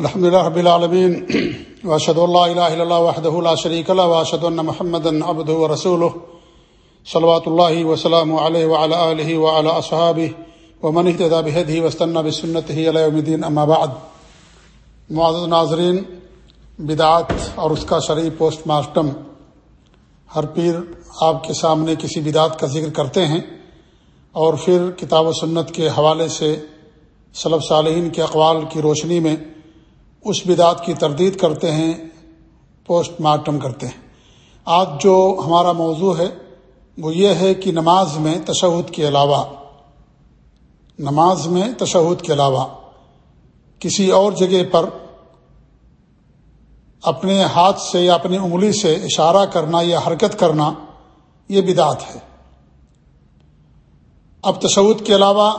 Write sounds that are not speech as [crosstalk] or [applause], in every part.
الحمد لله رب العالمين واشهد ان لا اله الا الله وحده لا شريك له واشهد ان محمدا عبده ورسوله. صلوات الله وسلامه عليه وعلى اله وعلى اصحابه ومن اهتدى بهديه واستنى بسنته الى يوم الدين اما بعد. معزز ناظرین، بدعات اور اس کا شرعی پوسٹ مارٹم، ہر پیر آپ کے سامنے کسی بدعت کا ذکر کرتے ہیں، اور پھر کتاب و سنت کے حوالے سے صلب صالحین کے اقوال کی روشنی میں اس بدعت کی تردید کرتے ہیں، پوسٹ مارٹم کرتے ہیں۔ آج جو ہمارا موضوع ہے، وہ یہ ہے کہ نماز میں تشہد کے علاوہ، نماز میں تشہد کے علاوہ کسی اور جگہ پر اپنے ہاتھ سے یا اپنی انگلی سے اشارہ کرنا یا حرکت کرنا یہ بدعت ہے۔ اب تشود کے علاوہ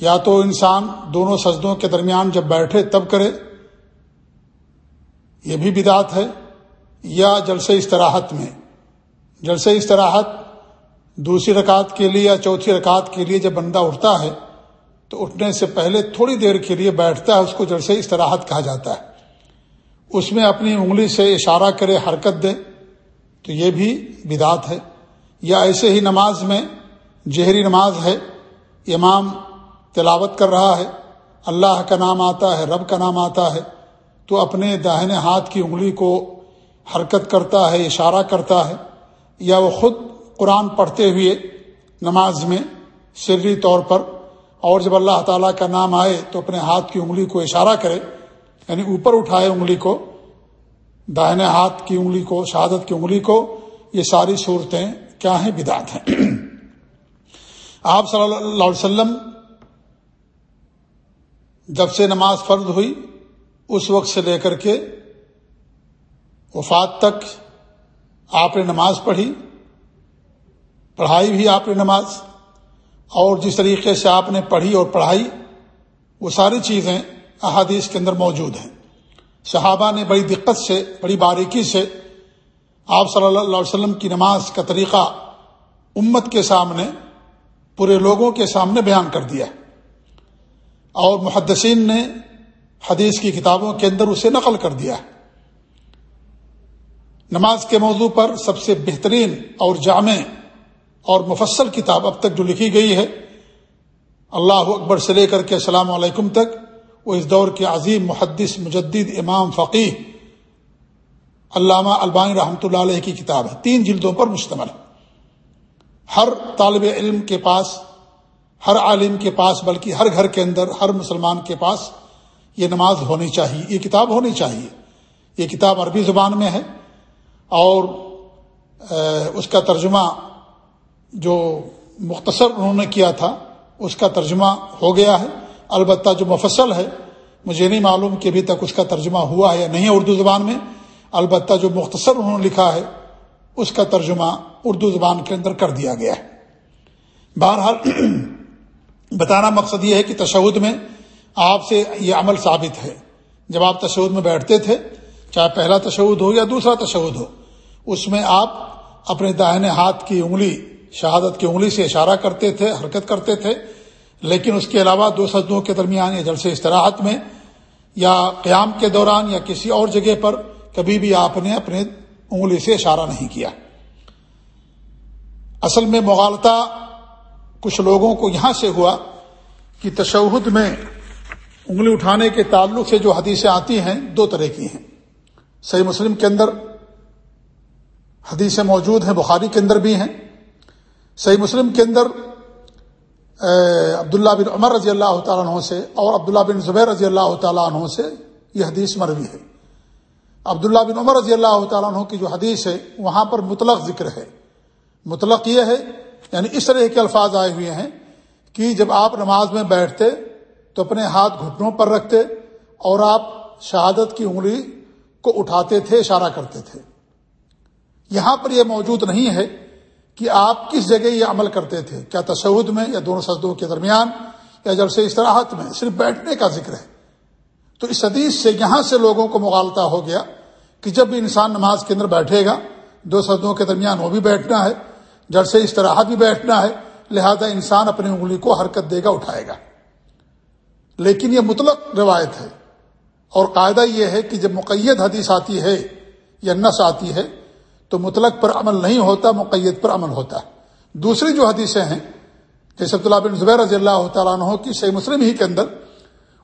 یا تو انسان دونوں سجدوں کے درمیان جب بیٹھے تب کرے، یہ بھی بدعت ہے، یا جلسے استراحت میں۔ جلسے استراحت دوسری رکعت کے لیے یا چوتھی رکعت کے لیے جب بندہ اٹھتا ہے، تو اٹھنے سے پہلے تھوڑی دیر کے لیے بیٹھتا ہے، اس کو جلسے استراحت کہا جاتا ہے۔ اس میں اپنی انگلی سے اشارہ کرے حرکت دے، تو یہ بھی بدعت ہے۔ یا ایسے ہی نماز میں، جہری نماز ہے، امام تلاوت کر رہا ہے، اللہ کا نام آتا ہے، رب کا نام آتا ہے، تو اپنے داہنے ہاتھ کی انگلی کو حرکت کرتا ہے، اشارہ کرتا ہے، یا وہ خود قرآن پڑھتے ہوئے نماز میں سری طور پر، اور جب اللہ تعالیٰ کا نام آئے تو اپنے ہاتھ کی انگلی کو اشارہ کرے یعنی اوپر اٹھائے انگلی کو، داہنے ہاتھ کی انگلی کو، شہادت کی انگلی کو، یہ ساری صورتیں کیا ہیں؟ بدعت ہیں۔ [clears throat] آپ صلی اللہ علیہ وسلم جب سے نماز فرض ہوئی، اس وقت سے لے کر کے وفات تک آپ نے نماز پڑھی، پڑھائی بھی آپ نے نماز، اور جس طریقے سے آپ نے پڑھی اور پڑھائی، وہ ساری چیزیں احادیث کے اندر موجود ہیں۔ صحابہ نے بڑی دقت سے، بڑی باریکی سے آپ صلی اللہ علیہ وسلم کی نماز کا طریقہ امت کے سامنے، پورے لوگوں کے سامنے بیان کر دیا۔ ہے اور محدثین نے حدیث کی کتابوں کے اندر اسے نقل کر دیا ہے۔ نماز کے موضوع پر سب سے بہترین اور جامع اور مفصل کتاب اب تک جو لکھی گئی ہے، اللہ اکبر سے لے کر کے السلام علیکم تک، وہ اس دور کے عظیم محدث مجدد امام فقی علامہ البانی رحمۃ اللہ علیہ کی کتاب ہے۔ تین جلدوں پر مشتمل ہر طالب علم کے پاس ہر عالم کے پاس، بلکہ ہر گھر کے اندر، ہر مسلمان کے پاس یہ نماز ہونی چاہیے، یہ کتاب ہونی چاہیے۔ یہ کتاب عربی زبان میں ہے اور اس کا ترجمہ جو مختصر انہوں نے کیا تھا، اس کا ترجمہ ہو گیا ہے۔ البتہ جو مفصل ہے، مجھے نہیں معلوم کہ ابھی تک اس کا ترجمہ ہوا ہے یا نہیں اردو زبان میں۔ البتہ جو مختصر انہوں نے لکھا ہے، اس کا ترجمہ اردو زبان کے اندر کر دیا گیا ہے۔ بہرحال بتانا مقصد یہ ہے کہ تشود میں آپ سے یہ عمل ثابت ہے۔ جب آپ تشود میں بیٹھتے تھے، چاہے پہلا تشود ہو یا دوسرا تشود ہو، اس میں آپ اپنے داہنے ہاتھ کی انگلی، شہادت کی انگلی سے اشارہ کرتے تھے، حرکت کرتے تھے، لیکن اس کے علاوہ دو سجدوں کے درمیان یا جلسے استراحت میں یا قیام کے دوران یا کسی اور جگہ پر کبھی بھی آپ نے اپنے انگلی سے اشارہ نہیں کیا۔ اصل میں مغالطہ کچھ لوگوں کو یہاں سے ہوا کہ تشہد میں انگلی اٹھانے کے تعلق سے جو حدیثیں آتی ہیں، دو طرح کی ہیں۔ صحیح مسلم کے اندر حدیثیں موجود ہیں، بخاری کے اندر بھی ہیں۔ صحیح مسلم کے اندر عبداللہ بن عمر رضی اللہ تعالیٰ عنہ سے اور عبداللہ بن زبیر رضی اللہ تعالیٰ عنہ سے یہ حدیث مروی ہے۔ عبداللہ بن عمر رضی اللہ تعالیٰ عنہ کی جو حدیث ہے، وہاں پر مطلق ذکر ہے۔ مطلق یہ ہے یعنی اس طرح کے الفاظ آئے ہوئے ہیں کہ جب آپ نماز میں بیٹھتے تو اپنے ہاتھ گھٹنوں پر رکھتے اور آپ شہادت کی انگلی کو اٹھاتے تھے، اشارہ کرتے تھے۔ یہاں پر یہ موجود نہیں ہے کہ آپ کس جگہ یہ عمل کرتے تھے، کیا تشود میں یا دونوں سجدوں کے درمیان یا جب سے استراحت میں، صرف بیٹھنے کا ذکر ہے۔ تو اس حدیث سے یہاں سے لوگوں کو مغالطہ ہو گیا کہ جب بھی انسان نماز کے اندر بیٹھے گا، دو سجدوں کے درمیان وہ بھی بیٹھنا ہے۔ جب سے استراحت بھی بیٹھنا ہے، لہذا انسان اپنی انگلی کو حرکت دے گا، اٹھائے گا۔ لیکن یہ مطلق روایت ہے۔ اور قاعدہ یہ ہے کہ جب مقید حدیث آتی ہے یا نس آتی ہے، تو مطلق پر عمل نہیں ہوتا، مقید پر عمل ہوتا۔ ہے دوسری جو حدیثیں ہیں، جیسے عبداللہ بن زبیر رضی اللہ تعالیٰ عنہ کی صحیح مسلم ہی کے اندر،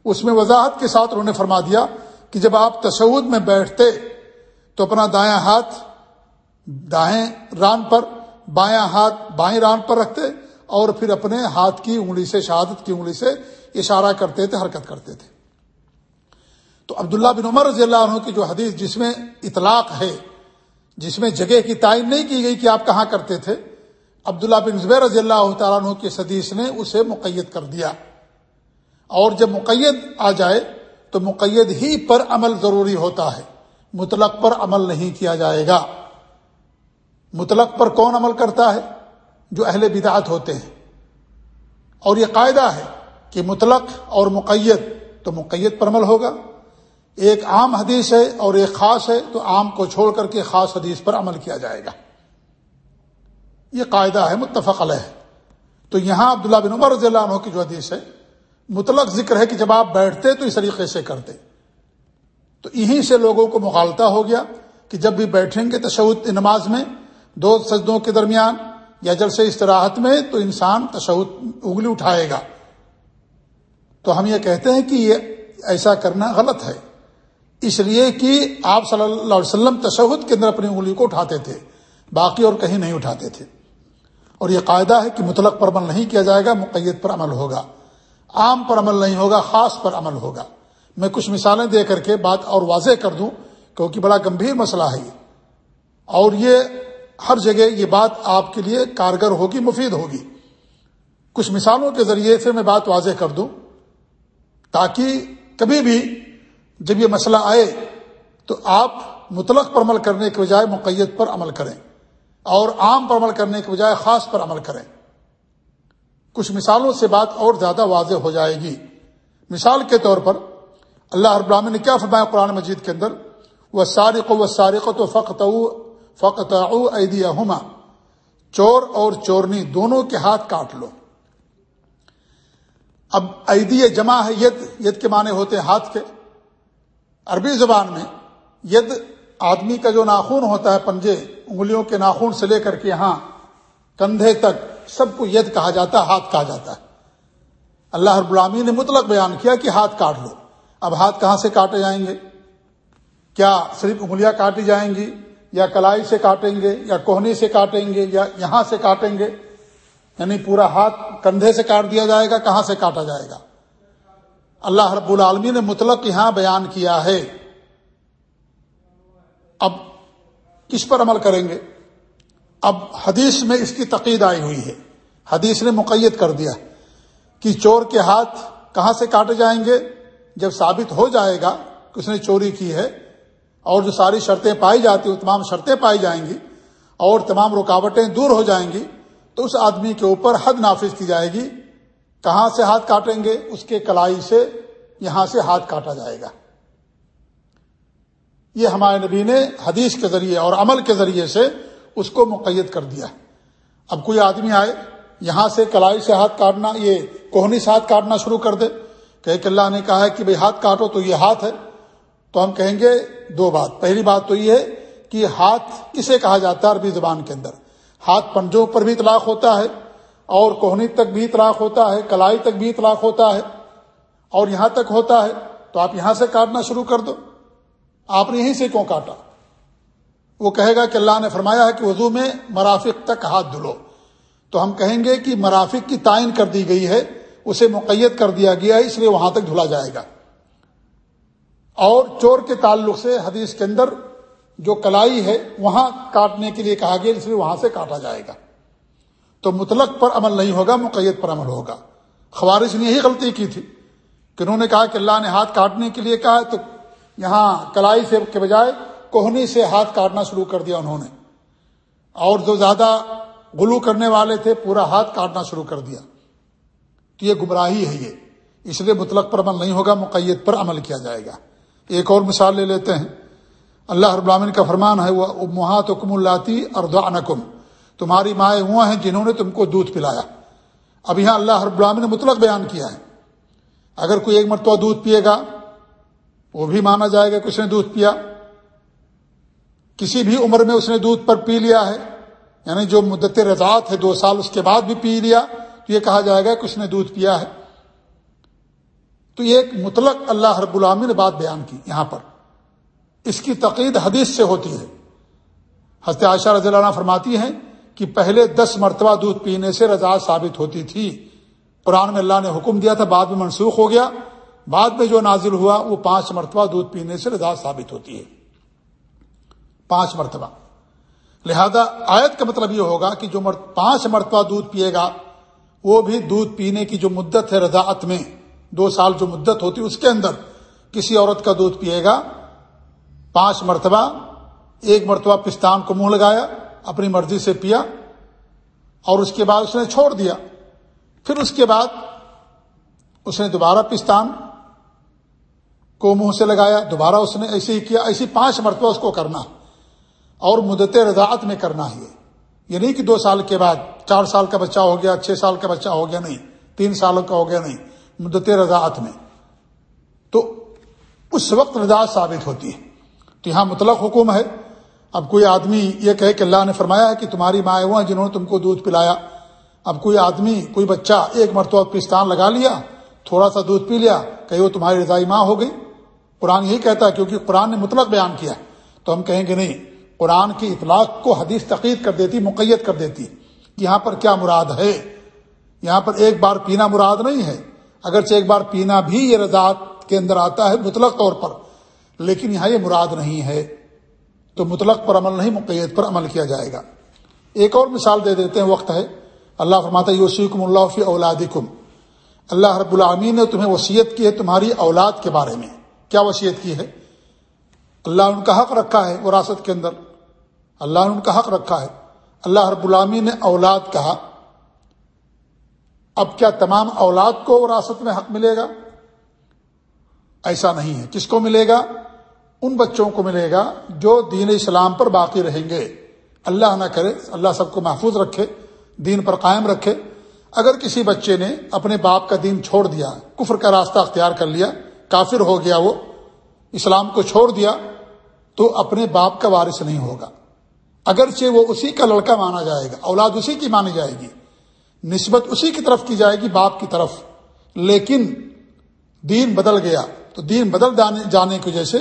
اس میں وضاحت کے ساتھ انہوں نے فرما دیا کہ جب آپ تشود میں بیٹھتے تو اپنا دایاں ہاتھ دائیں ران پر بایاں ہاتھ بائیں ران پر رکھتے اور پھر اپنے ہاتھ کی انگلی سے، شہادت کی انگلی سے اشارہ کرتے تھے، حرکت کرتے تھے۔ تو عبداللہ بن عمر رضی اللہ عنہ کی جو حدیث جس میں اطلاق ہے، جس میں جگہ کی تعین نہیں کی گئی کہ آپ کہاں کرتے تھے، عبداللہ بن زبیر رضی اللہ تعالیٰ عنہ کی حدیث نے اسے مقید کر دیا۔ اور جب مقید آ جائے تو مقید ہی پر عمل ضروری ہوتا ہے، مطلق پر عمل نہیں کیا جائے گا۔ مطلق پر کون عمل کرتا ہے؟ جو اہل بدعت ہوتے ہیں۔ اور یہ قاعدہ ہے کہ مطلق اور مقید تو مقید پر عمل ہوگا۔ ایک عام حدیث ہے اور ایک خاص ہے تو عام کو چھوڑ کر کے خاص حدیث پر عمل کیا جائے گا۔ یہ قاعدہ ہے، متفق علیہ۔ تو یہاں عبداللہ بن عمر رضی اللہ عنہ کی جو حدیث ہے، مطلق ذکر ہے کہ جب آپ بیٹھتے تو اس طریقے سے کرتے۔ تو یہیں سے لوگوں کو مغالطہ ہو گیا کہ جب بھی بیٹھیں گے تشود نماز میں دو سجدوں کے درمیان یا جل سے استراحت میں تو انسان تشود انگلی اٹھائے گا۔ تو ہم یہ کہتے ہیں کہ یہ ایسا کرنا غلط ہے۔ اس لیے کہ آپ صلی اللہ علیہ وسلم تشہد کے اندر اپنی انگلی کو اٹھاتے تھے، باقی اور کہیں نہیں اٹھاتے تھے۔ اور یہ قاعدہ ہے کہ مطلق پر عمل نہیں کیا جائے گا، مقید پر عمل ہوگا۔ عام پر عمل نہیں ہوگا، خاص پر عمل ہوگا۔ میں کچھ مثالیں دے کر کے بات اور واضح کر دوں، کیونکہ بڑا گمبھیر مسئلہ ہے یہ۔ اور یہ ہر جگہ یہ بات آپ کے لیے کارگر ہوگی، مفید ہوگی۔ کچھ مثالوں کے ذریعے سے میں بات واضح کر دوں۔ تاکہ کبھی بھی جب یہ مسئلہ آئے تو آپ مطلق پر عمل کرنے کے بجائے مقیت پر عمل کریں اور عام پر عمل کرنے کے بجائے خاص پر عمل کریں۔ کچھ مثالوں سے بات اور زیادہ واضح ہو جائے گی۔ مثال کے طور پر اللہ رب العالمین نے کیا فرمایا قرآن مجید کے اندر؟ وہ سارق و سارق تو فقط فقط ہوما چور اور چورنی دونوں کے ہاتھ کاٹ لو۔ اب ایدی جمع ہے ید ید کے معنی ہوتے ہیں ہاتھ کے۔ عربی زبان میں ید آدمی کا جو ناخون ہوتا ہے پنجے، انگلیوں کے ناخون سے لے کر کے یہاں کندھے تک سب کو ید کہا جاتا ہے ہاتھ کہا جاتا ہے۔ اللہ رب العامی نے مطلق بیان کیا کہ ہاتھ کاٹ لو۔ اب ہاتھ کہاں سے کاٹے جائیں گے؟ کیا صرف انگلیاں کاٹی جائیں گی؟ یا کلائی سے کاٹیں گے یا کوہنی سے کاٹیں گے یا یہاں سے کاٹیں گے یعنی پورا ہاتھ کندھے سے کاٹ دیا جائے گا، کہاں سے کاٹا جائے گا؟ اللہ رب العالمین نے مطلق یہاں بیان کیا ہے۔ اب کس پر عمل کریں گے؟ اب حدیث میں اس کی تقید آئی ہوئی ہے۔ حدیث نے مقید کر دیا کہ چور کے ہاتھ کہاں سے کاٹے جائیں گے؟ جب ثابت ہو جائے گا کہ اس نے چوری کی ہے اور جو ساری شرطیں پائی جاتی وہ تمام شرطیں پائی جائیں گی اور تمام رکاوٹیں دور ہو جائیں گی، تو اس آدمی کے اوپر حد نافذ کی جائے گی۔ کہاں سے ہاتھ کاٹیں گے؟ اس کے کلائی سے یہاں سے ہاتھ کاٹا جائے گا۔ یہ ہمارے نبی نے حدیث کے ذریعے اور عمل کے ذریعے سے اس کو مقید کر دیا۔ اب کوئی آدمی آئے، یہاں سے کلائی سے ہاتھ کاٹنا، یہ کوہنی سے ہاتھ کاٹنا شروع کر دے کہ اللہ نے کہا ہے کہ بھائی ہاتھ کاٹو تو یہ ہاتھ ہے۔ تو ہم کہیں گے دو بات۔ پہلی بات تو یہ ہے کہ ہاتھ کسے کہا جاتا ہے عربی زبان کے اندر؟ ہاتھ پنجوں پر بھی اطلاق ہوتا ہے، اور کوہنی تک بھی اطلاق ہوتا ہے، کلائی تک بھی اطلاق ہوتا ہے، اور یہاں تک ہوتا ہے۔ تو آپ یہاں سے کاٹنا شروع کر دو۔ آپ نے یہیں سے کیوں کاٹا؟ وہ کہے گا کہ اللہ نے فرمایا ہے کہ وضو میں مرافق تک ہاتھ دھلو۔ تو ہم کہیں گے کہ مرافق کی تعین کر دی گئی ہے، اسے مقید کر دیا گیا ہے، اس لیے وہاں تک دھلا جائے گا۔ اور چور کے تعلق سے حدیث کے اندر جو کلائی ہے، وہاں کاٹنے کے لیے کہا گیا، اس لیے وہاں سے کاٹا جائے گا۔ تو مطلق پر عمل نہیں ہوگا، مقید پر عمل ہوگا۔ خوارش نے یہی غلطی کی تھی کہ انہوں نے کہا کہ اللہ نے ہاتھ کاٹنے کے لیے کہا تو یہاں کلائی سے کے بجائے کوہنی سے ہاتھ کاٹنا شروع کر دیا انہوں نے۔ اور جو زیادہ گلو کرنے والے تھے، پورا ہاتھ کاٹنا شروع کر دیا۔ تو یہ گمراہی ہے یہ۔ اس لیے مطلق پر عمل نہیں ہوگا، مقید پر عمل کیا جائے گا۔ ایک اور مثال لے لیتے ہیں۔ اللہ رب العالمین کا فرمان ہے، وہ محات حکم اللہ اور تمہاری مائیں وہ ہیں جنہوں نے تم کو دودھ پلایا۔ اب یہاں اللہ رب العالمین نے مطلق بیان کیا ہے۔ اگر کوئی ایک مرتبہ دودھ پیے گا، وہ بھی مانا جائے گا کہ اس نے دودھ پیا۔ کسی بھی عمر میں اس نے دودھ پر پی لیا ہے یعنی جو مدت رضاعت ہے، دو سال اس کے بعد بھی پی لیا، تو یہ کہا جائے گا کہ اس نے دودھ پیا ہے۔ تو یہ ایک مطلق اللہ رب العامی نے بات بیان کی یہاں پر۔ اس کی تقید حدیث سے ہوتی ہے۔ حضرت عائشہ رضی اللہ عنہ فرماتی ہیں کہ پہلے دس مرتبہ دودھ پینے سے رضا ثابت ہوتی تھی۔ قرآن میں اللہ نے حکم دیا تھا، بعد میں منسوخ ہو گیا۔ بعد میں جو نازل ہوا، وہ پانچ مرتبہ دودھ پینے سے رضا ثابت ہوتی ہے۔ پانچ مرتبہ۔ لہذا آیت کا مطلب یہ ہوگا کہ جو پانچ مرتبہ دودھ پیے گا، وہ بھی دودھ پینے کی جو مدت ہے رضاعت میں دو سال جو مدت ہوتی اس کے اندر کسی عورت کا دودھ پیے گا، پانچ مرتبہ، ایک مرتبہ پستان کو منہ لگایا، اپنی مرضی سے پیا، اور اس کے بعد اس نے چھوڑ دیا۔ پھر اس کے بعد اس نے دوبارہ پستان کو منہ سے لگایا، دوبارہ اس نے ایسے ہی کیا، ایسی پانچ مرتبہ اس کو کرنا۔ اور مدت رضاعت میں کرنا ہی یہ نہیں کہ دو سال کے بعد، چار سال کا بچہ ہو گیا، چھ سال کا بچہ ہو گیا، نہیں۔ تین سالوں کا ہو گیا، نہیں۔ مدت رضاعت میں۔ تو اس وقت رضا ثابت ہوتی ہے۔ تو یہاں مطلق حکم ہے۔ اب کوئی آدمی یہ کہے کہ اللہ نے فرمایا ہے کہ تمہاری مائیں وہ ہیں جنہوں نے تم کو دودھ پلایا۔ اب کوئی آدمی، کوئی بچہ ایک مرتبہ پستان لگا لیا، تھوڑا سا دودھ پی لیا کہ وہ تمہاری رضائی ماں ہو گئی۔ قرآن یہی کہتا ہے کیونکہ قرآن نے مطلق بیان کیا تو ہم کہیں گے نہیں، قرآن کی اطلاق کو حدیث تقید کر دیتی مقیت کر دیتی یہاں پر کیا مراد ہے۔ یہاں پر ایک بار پینا مراد نہیں ہے۔ اگرچہ ایک بار پینا بھی یہ رضاعت کے اندر آتا ہے مطلق طور پر، لیکن یہاں یہ مراد نہیں ہے۔ تو مطلق پر عمل نہیں، مقید پر عمل کیا جائے گا۔ ایک اور مثال دے دیتے ہیں، وقت ہے۔ اللہ فرماتا یوسیکم اللہ فی اولادکم۔ اللہ رب العامین نے تمہیں وصیت کی ہے تمہاری اولاد کے بارے میں۔ کیا وصیت کی ہے؟ اللہ ان کا حق رکھا ہے وراثت کے اندر۔ اللہ نے ان کا حق رکھا ہے۔ اللہ رب العامین نے اولاد کہا۔ اب کیا تمام اولاد کو وراثت میں حق ملے گا؟ ایسا نہیں ہے۔ کس کو ملے گا؟ ان بچوں کو ملے گا جو دین اسلام پر باقی رہیں گے۔ اللہ نہ کرے، اللہ سب کو محفوظ رکھے، دین پر قائم رکھے۔ اگر کسی بچے نے اپنے باپ کا دین چھوڑ دیا، کفر کا راستہ اختیار کر لیا، کافر ہو گیا وہ، اسلام کو چھوڑ دیا، تو اپنے باپ کا وارث نہیں ہوگا۔ اگرچہ وہ اسی کا لڑکا مانا جائے گا، اولاد اسی کی مانی جائے گی۔ نسبت اسی کی طرف کی جائے گی باپ کی طرف۔ لیکن دین بدل گیا، تو دین بدل جانے کی وجہ سے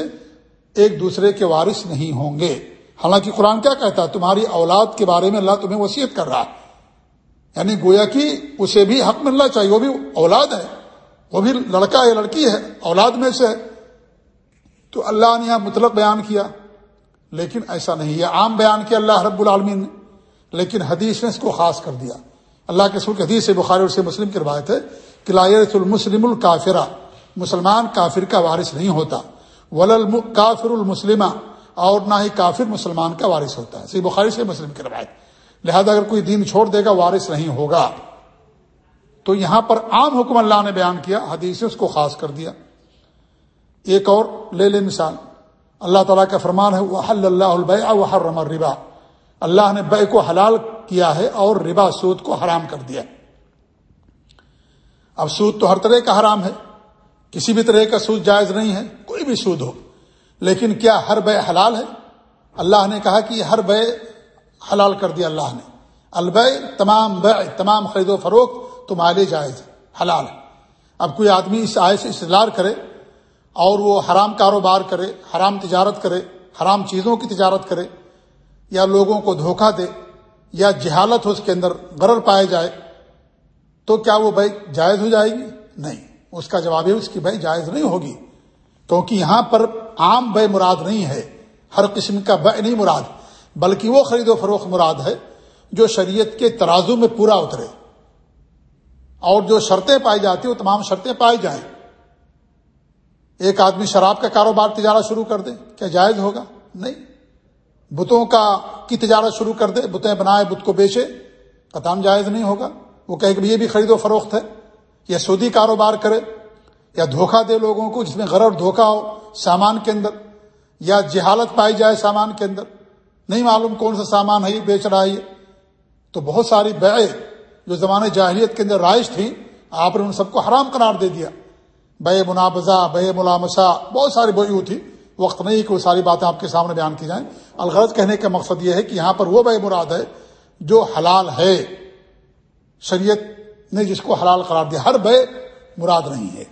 ایک دوسرے کے وارث نہیں ہوں گے۔ حالانکہ قرآن کیا کہتا ہے؟ تمہاری اولاد کے بارے میں اللہ تمہیں وصیت کر رہا ہے۔ یعنی گویا کہ اسے بھی حق ملنا چاہیے، وہ بھی اولاد ہے، وہ بھی لڑکا ہے لڑکی ہے، اولاد میں سے ہے۔ تو اللہ نے یہاں مطلق بیان کیا، لیکن ایسا نہیں ہے۔ عام بیان کیا اللہ رب العالمین نے، لیکن حدیث نے اس کو خاص کر دیا۔ اللہ کے سر حدیث سے بخاری اور سے مسلم کی روایت ہے کہ لائرت المسلم الکافرہ، مسلمان کافر کا وارث نہیں ہوتا ولل کافر المسلمہ، اور نہ ہی کافر مسلمان کا وارث ہوتا ہے۔ سی بخاری سے مسلم کی روایت۔ لہذا اگر کوئی دین چھوڑ دے گا، وارث نہیں ہوگا۔ تو یہاں پر عام حکم اللہ نے بیان کیا، حدیث اس کو خاص کر دیا۔ ایک اور لے لے مثال۔ اللہ تعالیٰ کا فرمان ہے وہ اللہ الب حرم الربا۔ اللہ نے بے کو حلال کیا ہے اور ربا سود کو حرام کر دیا اب سود تو ہر طرح کا حرام ہے۔ کسی بھی طرح کا سود جائز نہیں ہے، کوئی بھی سود ہو۔ لیکن کیا ہر بے حلال ہے؟ اللہ نے کہا کہ ہر بے حلال کر دیا اللہ نے۔ الب تمام بے، تمام خرید و فروخت تمہارے جائز، حلال ہے۔ اب کوئی آدمی اس آئے سے استدار کرے اور وہ حرام کاروبار کرے، حرام تجارت کرے، حرام چیزوں کی تجارت کرے یا لوگوں کو دھوکہ دے یا جہالت ہو اس کے اندر غرر پائے جائے، تو کیا وہ بھائی جائز ہو جائے گی؟ نہیں۔ اس کا جواب ہے اس کی بھائی جائز نہیں ہوگی۔ کیونکہ یہاں پر عام بے مراد نہیں ہے۔ ہر قسم کا بے نہیں مراد، بلکہ وہ خرید و فروخت مراد ہے جو شریعت کے ترازو میں پورا اترے۔ اور جو شرطیں پائی جاتی وہ تمام شرطیں پائی جائیں۔ ایک آدمی شراب کا کاروبار تجارت شروع کر دے، کیا جائز ہوگا؟ نہیں۔ بتوں کا کی تجارت شروع کر دے، بتیں بنائے، بت کو بیچے قطام جائز نہیں ہوگا۔ وہ کہے کہ یہ بھی خرید و فروخت ہے، یا سودی کاروبار کرے، یا دھوکہ دے لوگوں کو جس میں غرر دھوکہ ہو سامان کے اندر، یا جہالت پائی جائے سامان کے اندر۔ نہیں معلوم کون سا سامان ہے، یہ بیچ رہا ہے تو بہت ساری بے جو زمانے جاہلیت کے اندر رائج تھی آپ نے ان سب کو حرام قرار دے دیا۔ بے منابضہ بے ملامسا بہت ساری بوئی تھی وقت نہیں کہ وہ ساری باتیں آپ کے سامنے بیان کی جائیں۔ الغرض کہنے کا مقصد یہ ہے کہ یہاں پر وہ بے مراد ہے جو حلال ہے۔ شریعت نے جس کو حلال قرار دیا، ہر بے مراد نہیں ہے۔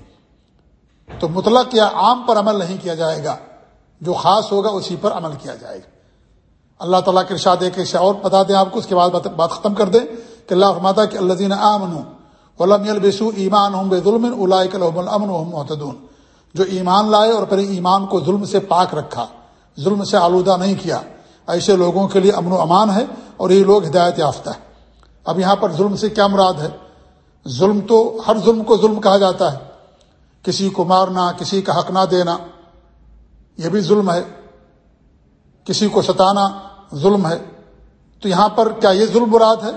تو مطلق یا عام پر عمل نہیں کیا جائے گا، جو خاص ہوگا اسی پر عمل کیا جائے گا۔ اللہ تعالیٰ کے ارشاد ایک اسے اور بتا دیں آپ کو، اس کے بعد بات ختم کر دیں کہ اللہ فرماتا کہ اللہ دین امن علم البسو ایمان ہوں بے ظلم الامن محتدون جو ایمان لائے اور اپنے ایمان کو ظلم سے پاک رکھا ظلم سے آلودہ نہیں کیا۔ ایسے لوگوں کے لیے امن و امان ہے اور یہ لوگ ہدایت یافتہ ہے اب یہاں پر ظلم سے کیا مراد ہے؟ ظلم تو ہر ظلم کو ظلم کہا جاتا ہے۔ کسی کو مارنا، کسی کا حق نہ دینا، یہ بھی ظلم ہے۔ کسی کو ستانا، ظلم ہے۔ تو یہاں پر کیا یہ ظلم مراد ہے؟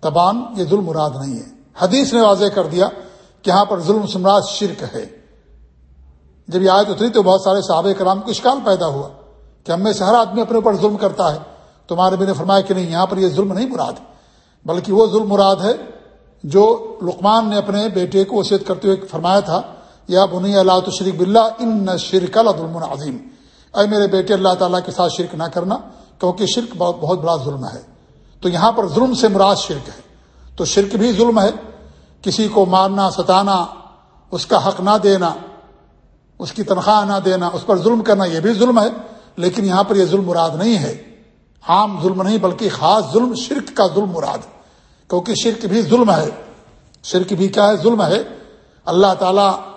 تبان، یہ ظلم مراد نہیں ہے۔ حدیث نے واضح کر دیا کہ یہاں پر ظلم سمراج شرک ہے۔ جب یہ آیت اتری تو بہت سارے صحابہ کرام کو اشکال پیدا ہوا کہ ہم میں سے ہر آدمی اپنے اوپر ظلم کرتا ہے۔ تمہارے بھی نے فرمایا کہ نہیں، یہاں پر یہ ظلم نہیں مراد، بلکہ وہ ظلم مراد ہے جو لقمان نے اپنے بیٹے کو وصیت کرتے ہوئے فرمایا تھا، یا بنی اللہ تو شریک بلّہ ان شرک الظلم عظیم۔ اے میرے بیٹے، اللہ تعالیٰ کے ساتھ شرک نہ کرنا، کیونکہ شرک بہت بہت بڑا ظلم ہے۔ تو یہاں پر ظلم سے مراد شرک ہے۔ تو شرک بھی ظلم ہے، کسی کو مارنا، ستانا، اس کا حق نہ دینا اس کی تنخواہ نہ دینا، اس پر ظلم کرنا یہ بھی ظلم ہے، لیکن یہاں پر یہ ظلم مراد نہیں ہے۔ عام ظلم نہیں، بلکہ خاص ظلم شرک کا ظلم مراد کیونکہ شرک بھی ظلم ہے۔ شرک بھی کیا ہے؟ ظلم ہے۔ اللہ تعالی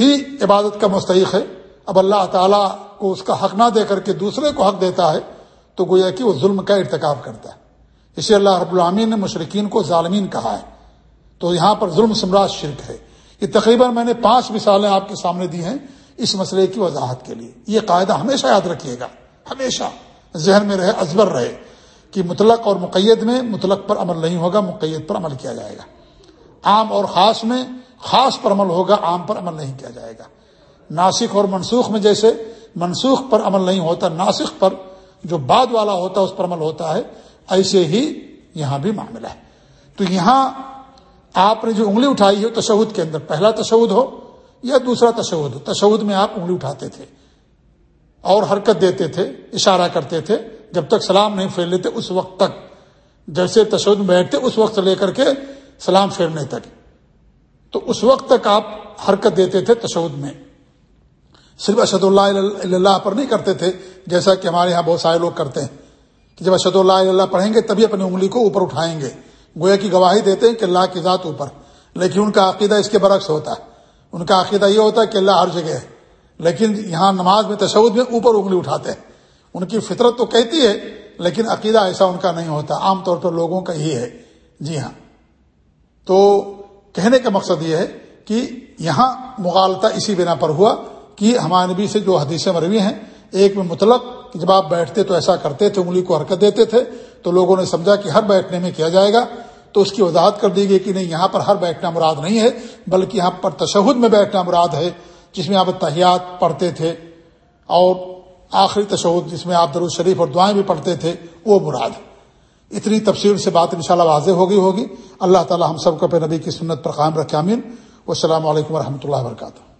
ہی عبادت کا مستحق ہے۔ اب اللہ تعالیٰ کو اس کا حق نہ دے کر کے دوسرے کو حق دیتا ہے، تو گویا کہ وہ ظلم کا ارتکاب کرتا ہے۔ اسے اللہ رب العامین نے مشرقین کو ظالمین کہا ہے۔ تو یہاں پر ظلم سمراج شرک ہے۔ یہ تقریباً میں نے پانچ مثالیں آپ کے سامنے دی ہیں اس مسئلے کی وضاحت کے لیے۔ یہ قاعدہ ہمیشہ یاد رکھیے گا۔ ہمیشہ ذہن میں رہے، ازبر رہے کہ مطلق اور مقید میں مطلق پر عمل نہیں ہوگا، مقید پر عمل کیا جائے گا۔ عام اور خاص میں خاص پر عمل ہوگا، عام پر عمل نہیں کیا جائے گا۔ ناسک اور منسوخ میں جیسے منسوخ پر عمل نہیں ہوتا ناسک پر جو بعد والا ہوتا ہے اس پر عمل ہوتا ہے، ایسے ہی یہاں بھی معاملہ ہے۔ تو یہاں آپ نے جو انگلی اٹھائی ہے تشہد کے اندر، پہلا تشہد ہو یا دوسرا تشہد ہو؟ تشہد میں آپ انگلی اٹھاتے تھے اور حرکت دیتے تھے، اشارہ کرتے تھے، جب تک سلام نہیں پھیر لیتے اس وقت تک۔ جیسے تشہد میں بیٹھتے، اس وقت سے لے کر کے سلام پھیرنے تک۔ تو اس وقت تک آپ حرکت دیتے تھے تشہد میں۔ صرف اشد اللہ اللہ پر نہیں کرتے تھے، جیسا کہ ہمارے یہاں بہت سارے لوگ کرتے ہیں کہ جب اشد اللہ اللہ پڑھیں گے، تبھی اپنی انگلی کو اوپر اٹھائیں گے۔ گویا کی گواہی دیتے ہیں کہ اللہ کی ذات اوپر، لیکن ان کا عقیدہ اس کے برعکس ہوتا ہے۔ ان کا عقیدہ یہ ہوتا ہے کہ اللہ ہر جگہ ہے، لیکن یہاں نماز میں تشود میں اوپر انگلی اٹھاتے ہیں۔ ان کی فطرت تو کہتی ہے، لیکن عقیدہ ایسا ان کا نہیں ہوتا۔ عام طور پر لوگوں کا ہی ہے۔ جی ہاں۔ تو کہنے کا مقصد یہ ہے کہ یہاں مغالطہ اسی بنا پر ہوا کہ ہمارے نبی سے جو حدیثیں مروی ہیں، ایک میں مطلق جب آپ بیٹھتے تو ایسا کرتے تھے، انگلی کو حرکت دیتے تھے تو لوگوں نے سمجھا کہ ہر بیٹھنے میں کیا جائے گا، تو اس کی وضاحت کر دی گئی کہ نہیں، یہاں پر ہر بیٹھنا مراد نہیں ہے، بلکہ یہاں پر تشہد میں بیٹھنا مراد ہے، جس میں آپ تحیات پڑھتے تھے، اور آخری تشہد جس میں آپ درود شریف اور دعائیں بھی پڑھتے تھے، وہ مراد اتنی تفصیل سے بات انشاءاللہ واضح ہوگی ہوگی۔ اللہ تعالی ہم سب کو پہ نبی کی سنت پر قائم رکھے امین السلام علیکم و اللہ وبرکاتہ۔